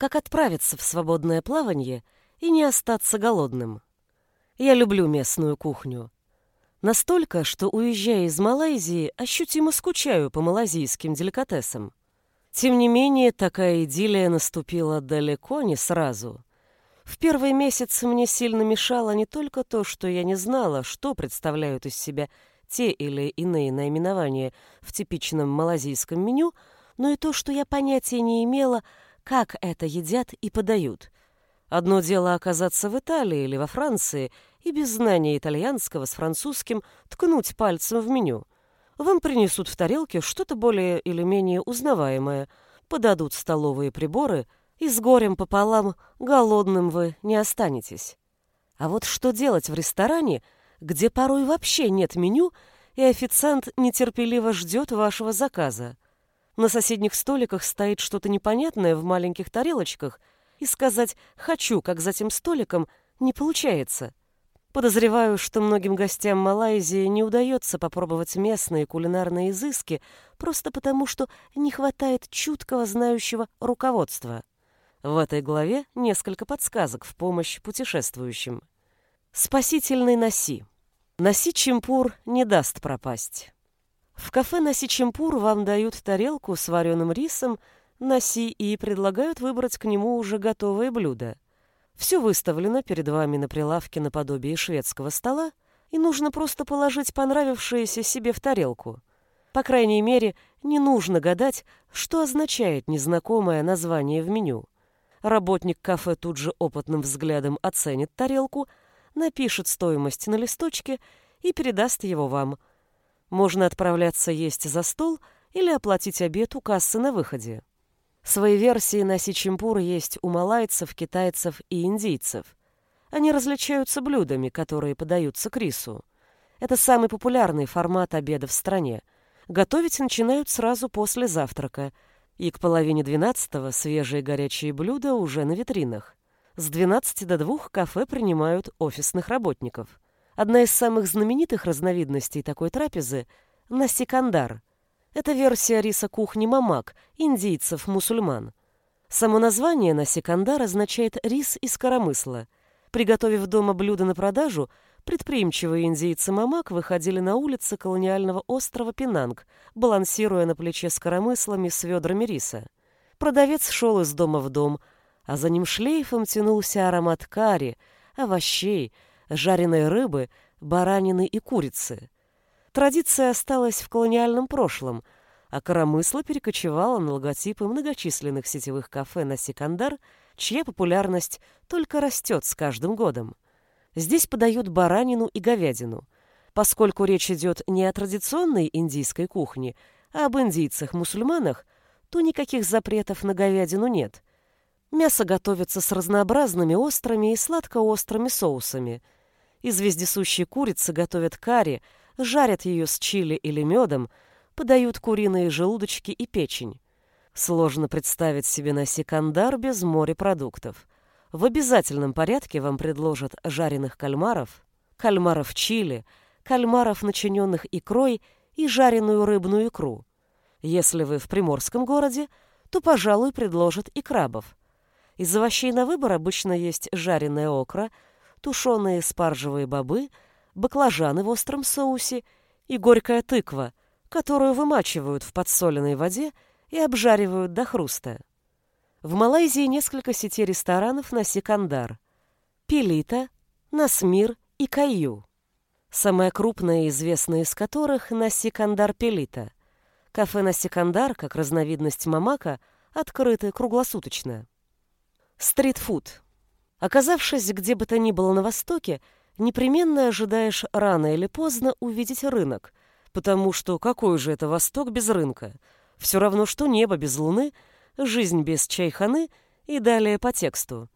Как отправиться в свободное плавание и не остаться голодным? Я люблю местную кухню. Настолько, что, уезжая из Малайзии, ощутимо скучаю по малазийским деликатесам. Тем не менее, такая идиллия наступила далеко не сразу. В первый месяц мне сильно мешало не только то, что я не знала, что представляют из себя те или иные наименования в типичном малазийском меню, но и то, что я понятия не имела, как это едят и подают. Одно дело оказаться в Италии или во Франции и без знания итальянского с французским ткнуть пальцем в меню. Вам принесут в тарелке что-то более или менее узнаваемое, подадут столовые приборы, и с горем пополам голодным вы не останетесь. А вот что делать в ресторане, где порой вообще нет меню, и официант нетерпеливо ждет вашего заказа? На соседних столиках стоит что-то непонятное в маленьких тарелочках, и сказать «хочу», как за тем столиком, не получается. Подозреваю, что многим гостям Малайзии не удается попробовать местные кулинарные изыски просто потому, что не хватает чуткого знающего руководства. В этой главе несколько подсказок в помощь путешествующим. Спасительный носи. Носи чемпур не даст пропасть. В кафе «Носи Чемпур» вам дают тарелку с вареным рисом, носи и предлагают выбрать к нему уже готовое блюдо. Все выставлено перед вами на прилавке наподобие шведского стола, и нужно просто положить понравившееся себе в тарелку. По крайней мере, не нужно гадать, что означает незнакомое название в меню. Работник кафе тут же опытным взглядом оценит тарелку, напишет стоимость на листочке и передаст его вам – можно отправляться есть за стол или оплатить обед у кассы на выходе. Свои версии на сичимпур есть у малайцев, китайцев и индийцев. Они различаются блюдами, которые подаются к рису. Это самый популярный формат обеда в стране. Готовить начинают сразу после завтрака, и к половине двенадцатого свежие горячие блюда уже на витринах. С 12 до 2 кафе принимают офисных работников. Одна из самых знаменитых разновидностей такой трапезы – насикандар. Это версия риса кухни мамак, индийцев-мусульман. Само название насикандар означает «рис из коромысла». Приготовив дома блюдо на продажу, предприимчивые индийцы мамак выходили на улицы колониального острова Пинанг, балансируя на плече с коромыслами с ведрами риса. Продавец шел из дома в дом, а за ним шлейфом тянулся аромат карри, овощей – жареной рыбы, баранины и курицы. Традиция осталась в колониальном прошлом, а коромысло перекочевало на логотипы многочисленных сетевых кафе на Секандар, чья популярность только растет с каждым годом. Здесь подают баранину и говядину. Поскольку речь идет не о традиционной индийской кухне, а об индийцах-мусульманах, то никаких запретов на говядину нет. Мясо готовится с разнообразными острыми и сладко-острыми соусами – из вездесущей курицы готовят карри, жарят ее с чили или медом, подают куриные желудочки и печень. Сложно представить себе на секандар без морепродуктов. В обязательном порядке вам предложат жареных кальмаров, кальмаров чили, кальмаров, начиненных икрой, и жареную рыбную икру. Если вы в приморском городе, то, пожалуй, предложат и крабов. Из овощей на выбор обычно есть жареная окра – тушеные спаржевые бобы, баклажаны в остром соусе и горькая тыква, которую вымачивают в подсоленной воде и обжаривают до хруста. В Малайзии несколько сетей ресторанов на Секандар. Пелита, Насмир и Кайю. Самая крупная и известная из которых на Секандар Пелита. Кафе на Секандар, как разновидность мамака, открыты круглосуточно. Стритфуд. Оказавшись где бы то ни было на Востоке, непременно ожидаешь рано или поздно увидеть рынок, потому что какой же это Восток без рынка? Все равно, что небо без луны, жизнь без чайханы и далее по тексту.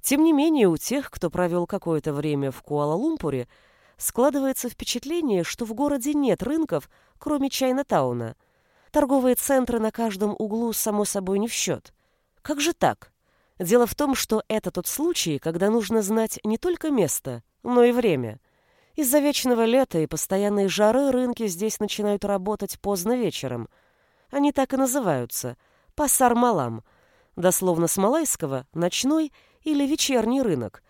Тем не менее, у тех, кто провел какое-то время в Куала-Лумпуре, складывается впечатление, что в городе нет рынков, кроме Чайна-тауна. Торговые центры на каждом углу, само собой, не в счет. Как же так? Дело в том, что это тот случай, когда нужно знать не только место, но и время. Из-за вечного лета и постоянной жары рынки здесь начинают работать поздно вечером. Они так и называются – пасар-малам. Дословно с малайского – ночной или вечерний рынок.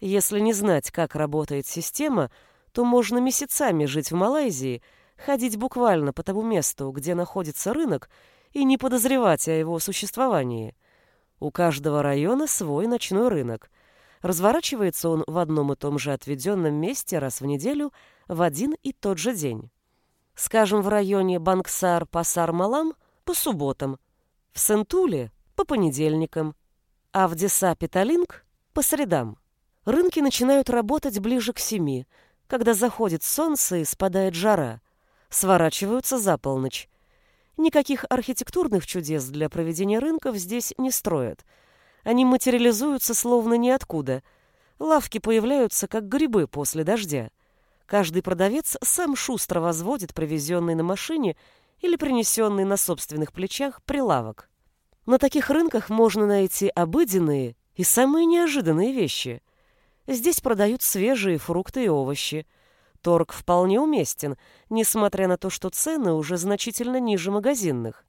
Если не знать, как работает система, то можно месяцами жить в Малайзии, ходить буквально по тому месту, где находится рынок, и не подозревать о его существовании. У каждого района свой ночной рынок. Разворачивается он в одном и том же отведенном месте раз в неделю в один и тот же день. Скажем, в районе Банксар-Пасар-Малам по субботам, в Сентуле по понедельникам, а в Десапе-Талинг по средам. Рынки начинают работать ближе к семи, когда заходит солнце и спадает жара, сворачиваются за полночь. Никаких архитектурных чудес для проведения рынков здесь не строят. Они материализуются словно ниоткуда. Лавки появляются, как грибы после дождя. Каждый продавец сам шустро возводит привезенный на машине или принесенный на собственных плечах прилавок. На таких рынках можно найти обыденные и самые неожиданные вещи. Здесь продают свежие фрукты и овощи. Торг вполне уместен, несмотря на то, что цены уже значительно ниже магазинных.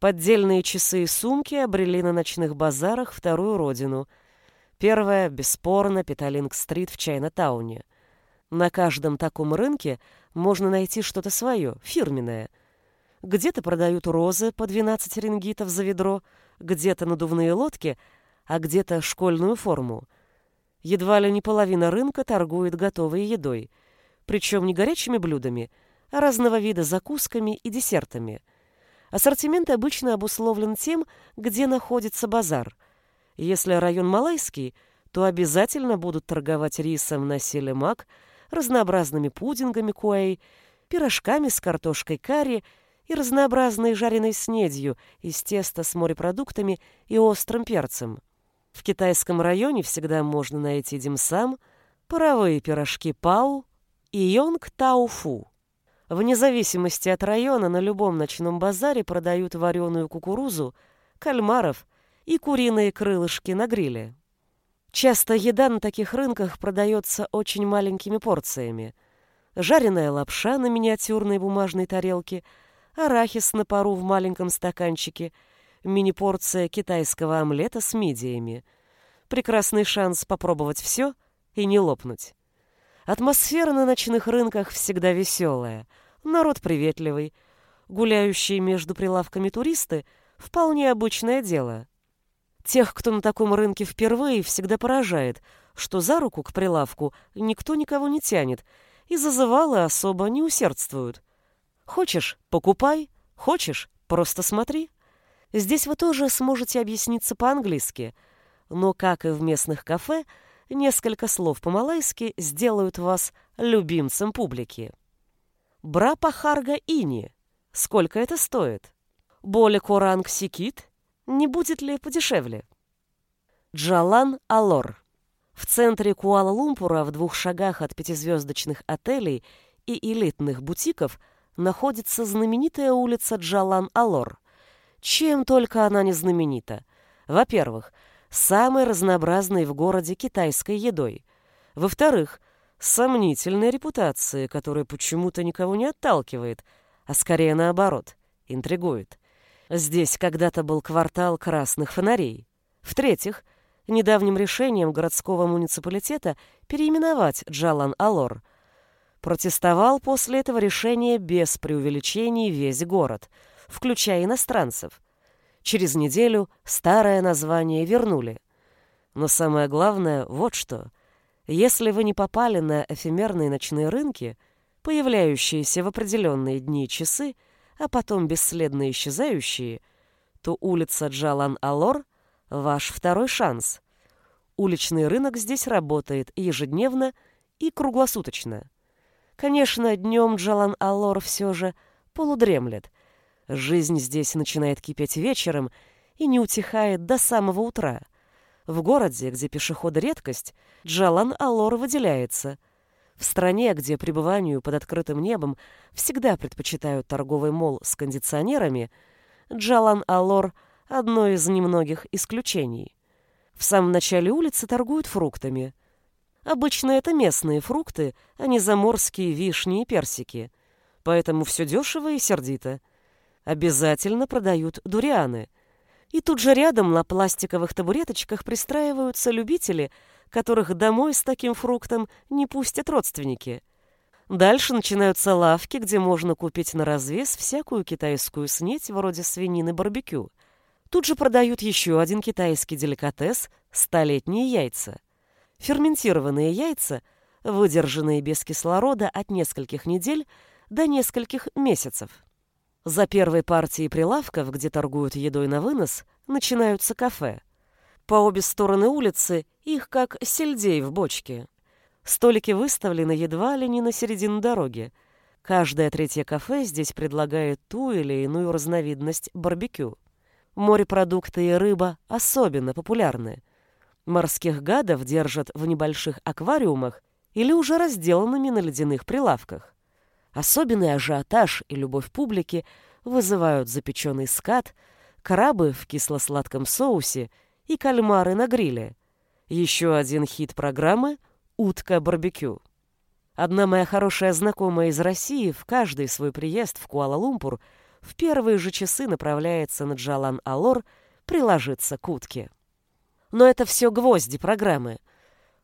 Поддельные часы и сумки обрели на ночных базарах вторую родину. Первая, бесспорно, Питалинг-стрит в Чайна-тауне. На каждом таком рынке можно найти что-то свое, фирменное – где-то продают розы по 12 рингитов за ведро, где-то надувные лодки, а где-то школьную форму. Едва ли не половина рынка торгует готовой едой, причем не горячими блюдами, а разного вида закусками и десертами. Ассортимент обычно обусловлен тем, где находится базар. Если район малайский, то обязательно будут торговать рисом на селемак, разнообразными пудингами куэй, пирожками с картошкой карри и разнообразной жареной снедью из теста с морепродуктами и острым перцем. В китайском районе всегда можно найти димсам, паровые пирожки пау и йонг тауфу. Вне зависимости от района на любом ночном базаре продают вареную кукурузу, кальмаров и куриные крылышки на гриле. Часто еда на таких рынках продается очень маленькими порциями. Жареная лапша на миниатюрной бумажной тарелке – арахис на пару в маленьком стаканчике, мини-порция китайского омлета с мидиями. Прекрасный шанс попробовать все и не лопнуть. Атмосфера на ночных рынках всегда веселая, народ приветливый. Гуляющие между прилавками туристы – вполне обычное дело. Тех, кто на таком рынке впервые, всегда поражает, что за руку к прилавку никто никого не тянет, и зазывалы особо не усердствуют – Хочешь – покупай, хочешь – просто смотри. Здесь вы тоже сможете объясниться по-английски, но, как и в местных кафе, несколько слов по-малайски сделают вас любимцем публики. Бра пахарга ини. Сколько это стоит? Боле коранг сикит. Не будет ли подешевле? Джалан Алор. В центре Куала-Лумпура, в двух шагах от пятизвездочных отелей и элитных бутиков – находится знаменитая улица Джалан-Алор. Чем только она не знаменита. Во-первых, самой разнообразной в городе китайской едой. Во-вторых, сомнительной репутацией, которая почему-то никого не отталкивает, а скорее наоборот, интригует. Здесь когда-то был квартал красных фонарей. В-третьих, недавним решением городского муниципалитета переименовать Джалан-Алор Протестовал после этого решения без преувеличений весь город, включая иностранцев. Через неделю старое название вернули. Но самое главное вот что. Если вы не попали на эфемерные ночные рынки, появляющиеся в определенные дни и часы, а потом бесследно исчезающие, то улица Джалан-Алор – ваш второй шанс. Уличный рынок здесь работает ежедневно и круглосуточно. Конечно, днем Джалан Аллор все же полудремлет. Жизнь здесь начинает кипеть вечером и не утихает до самого утра. В городе, где пешеходы редкость, Джалан Аллор выделяется. В стране, где пребыванию под открытым небом всегда предпочитают торговый мол с кондиционерами, Джалан Аллор – одно из немногих исключений. В самом начале улицы торгуют фруктами – Обычно это местные фрукты, а не заморские вишни и персики. Поэтому все дешево и сердито. Обязательно продают дурианы. И тут же рядом на пластиковых табуреточках пристраиваются любители, которых домой с таким фруктом не пустят родственники. Дальше начинаются лавки, где можно купить на развес всякую китайскую снеть вроде свинины барбекю. Тут же продают еще один китайский деликатес – столетние яйца. Ферментированные яйца, выдержанные без кислорода от нескольких недель до нескольких месяцев. За первой партией прилавков, где торгуют едой на вынос, начинаются кафе. По обе стороны улицы их как сельдей в бочке. Столики выставлены едва ли не на середину дороги. Каждое третье кафе здесь предлагает ту или иную разновидность барбекю. Морепродукты и рыба особенно популярны. Морских гадов держат в небольших аквариумах или уже разделанными на ледяных прилавках. Особенный ажиотаж и любовь публики вызывают запеченный скат, крабы в кисло-сладком соусе и кальмары на гриле. Еще один хит программы — утка-барбекю. Одна моя хорошая знакомая из России в каждый свой приезд в Куала-Лумпур в первые же часы направляется на Джалан-Алор приложиться к утке. Но это все гвозди программы.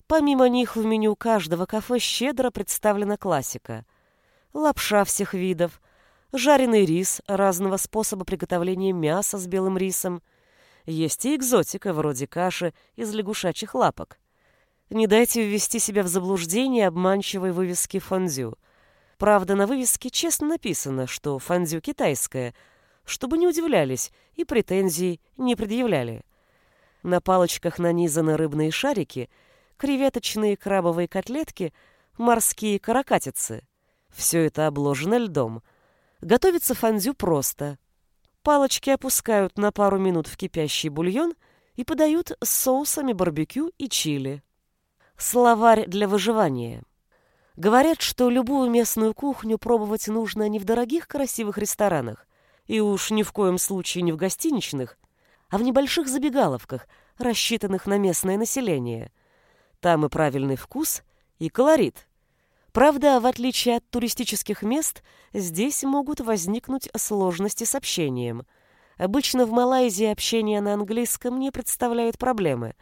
Помимо них в меню каждого кафе щедро представлена классика — лапша всех видов, жареный рис разного способа приготовления мяса с белым рисом. Есть и экзотика, вроде каши из лягушачьих лапок. Не дайте ввести себя в заблуждение обманчивой вывески фондю. Правда, на вывеске честно написано, что фондю китайское, чтобы не удивлялись и претензий не предъявляли. На палочках нанизаны рыбные шарики, креветочные крабовые котлетки, морские каракатицы. Все это обложено льдом. Готовится фондю просто. Палочки опускают на пару минут в кипящий бульон и подают с соусами барбекю и чили. Словарь для выживания. Говорят, что любую местную кухню пробовать нужно не в дорогих красивых ресторанах, и уж ни в коем случае не в гостиничных, а в небольших забегаловках, рассчитанных на местное население. Там и правильный вкус, и колорит. Правда, в отличие от туристических мест, здесь могут возникнуть сложности с общением. Обычно в Малайзии общение на английском не представляет проблемы.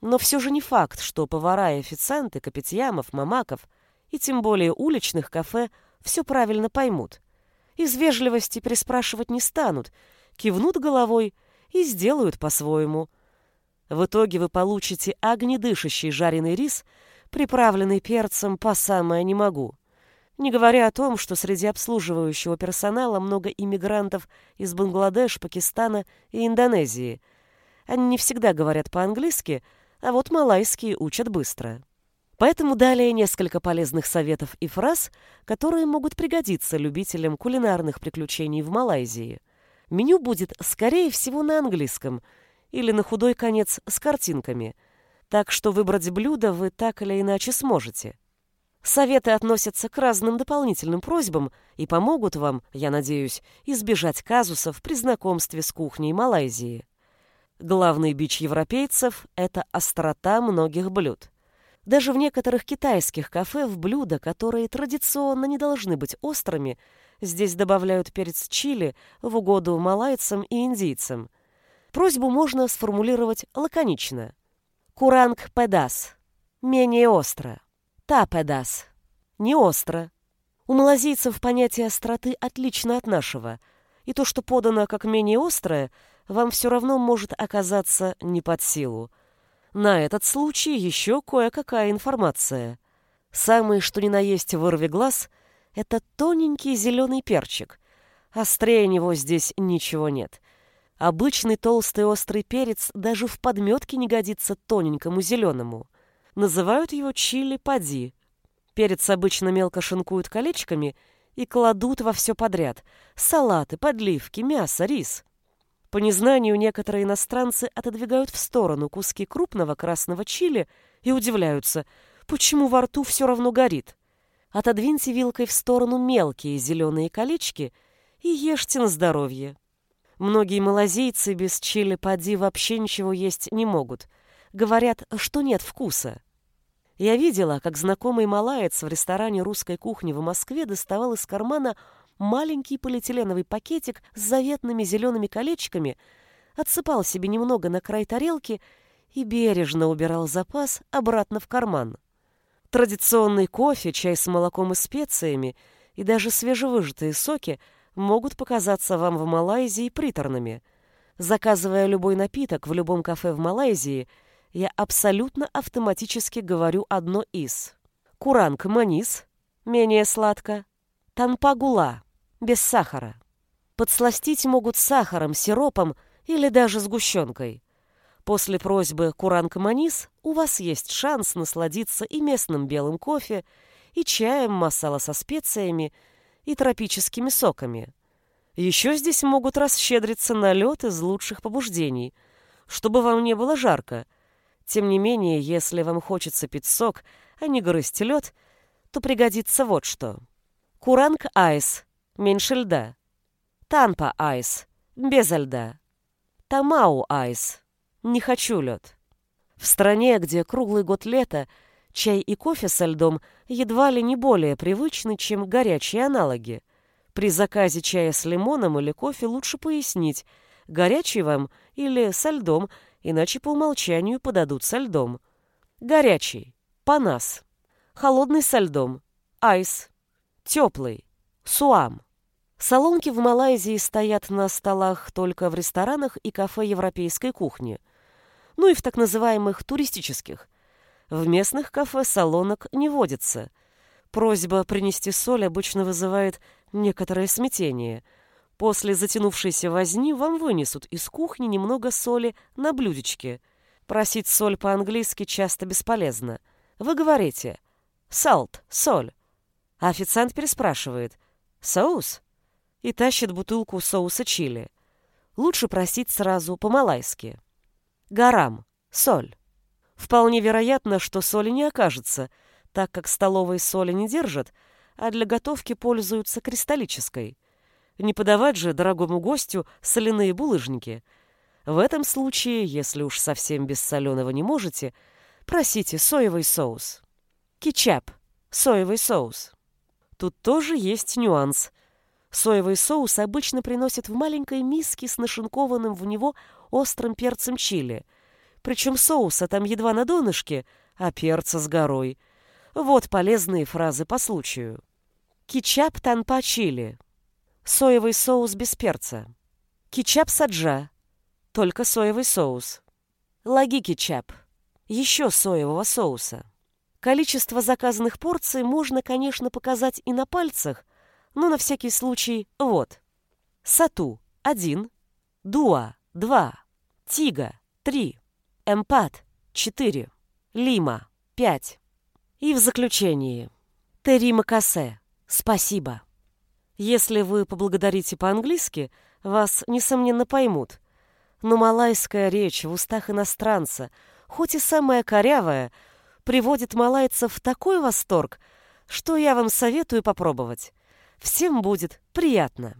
Но все же не факт, что повара и официанты Капитьямов, Мамаков и тем более уличных кафе все правильно поймут. Из вежливости переспрашивать не станут, кивнут головой и сделают по-своему. В итоге вы получите огнедышащий жареный рис – приправленный перцем по самое не могу. Не говоря о том, что среди обслуживающего персонала много иммигрантов из Бангладеш, Пакистана и Индонезии. Они не всегда говорят по-английски, а вот малайский учат быстро. Поэтому далее несколько полезных советов и фраз, которые могут пригодиться любителям кулинарных приключений в Малайзии. Меню будет, скорее всего, на английском или на худой конец с картинками – так что выбрать блюдо вы так или иначе сможете. Советы относятся к разным дополнительным просьбам и помогут вам, я надеюсь, избежать казусов при знакомстве с кухней Малайзии. Главный бич европейцев – это острота многих блюд. Даже в некоторых китайских кафе в блюда, которые традиционно не должны быть острыми, здесь добавляют перец чили в угоду малайцам и индийцам. Просьбу можно сформулировать лаконично – Куранг педас. Менее остро. Та педас. Не остро. У малазийцев понятие остроты отлично от нашего, и то, что подано как менее острое, вам все равно может оказаться не под силу. На этот случай еще кое-какая информация. Самый что ни на есть вырви глаз — это тоненький зеленый перчик. Острее него здесь ничего нет — Обычный толстый острый перец даже в подметке не годится тоненькому зеленому. Называют его чили-пади. Перец обычно мелко шинкуют колечками и кладут во все подряд. Салаты, подливки, мясо, рис. По незнанию некоторые иностранцы отодвигают в сторону куски крупного красного чили и удивляются, почему во рту все равно горит. Отодвиньте вилкой в сторону мелкие зеленые колечки и ешьте на здоровье. Многие малазийцы без чили-пади вообще ничего есть не могут. Говорят, что нет вкуса. Я видела, как знакомый малаец в ресторане русской кухни в Москве доставал из кармана маленький полиэтиленовый пакетик с заветными зелеными колечками, отсыпал себе немного на край тарелки и бережно убирал запас обратно в карман. Традиционный кофе, чай с молоком и специями и даже свежевыжатые соки могут показаться вам в Малайзии приторными. Заказывая любой напиток в любом кафе в Малайзии, я абсолютно автоматически говорю одно из. Куранг манис, менее сладко, танпагула, без сахара. Подсластить могут сахаром, сиропом или даже сгущенкой. После просьбы Куранг Манис у вас есть шанс насладиться и местным белым кофе, и чаем масала со специями, и тропическими соками. Еще здесь могут расщедриться на лед из лучших побуждений, чтобы вам не было жарко. Тем не менее, если вам хочется пить сок, а не грызть лед, то пригодится вот что. Куранг Айс, меньше льда. Танпа Айс, без льда. Тамау Айс, не хочу лед. В стране, где круглый год лето, чай и кофе со льдом едва ли не более привычны, чем горячие аналоги. При заказе чая с лимоном или кофе лучше пояснить, горячий вам или со льдом, иначе по умолчанию подадут со льдом. Горячий. Панас. Холодный со льдом. Айс. Теплый. Суам. Солонки в Малайзии стоят на столах только в ресторанах и кафе европейской кухни – ну и в так называемых туристических. В местных кафе салонок не водится. Просьба принести соль обычно вызывает некоторое смятение. После затянувшейся возни вам вынесут из кухни немного соли на блюдечке. Просить соль по-английски часто бесполезно. Вы говорите «salt» — соль. А официант переспрашивает «соус?» и тащит бутылку соуса чили. Лучше просить сразу по-малайски. Гарам. Соль. Вполне вероятно, что соли не окажется, так как столовой соли не держат, а для готовки пользуются кристаллической. Не подавать же дорогому гостю соляные булыжники. В этом случае, если уж совсем без соленого не можете, просите соевый соус. Кетчап. Соевый соус. Тут тоже есть нюанс. Соевый соус обычно приносят в маленькой миске с нашинкованным в него острым перцем чили. Причем соуса там едва на донышке, а перца с горой. Вот полезные фразы по случаю. Кетчап танпа чили. Соевый соус без перца. Кетчап саджа. Только соевый соус. Лаги кетчап. Еще соевого соуса. Количество заказанных порций можно, конечно, показать и на пальцах, но на всякий случай вот. Сату – один, Дуа – два, Тига – три, Эмпат – четыре, Лима – пять. И в заключении. Террима Кассе – спасибо. Если вы поблагодарите по-английски, вас, несомненно, поймут. Но малайская речь в устах иностранца, хоть и самая корявая, приводит малайцев в такой восторг, что я вам советую попробовать. Всем будет приятно.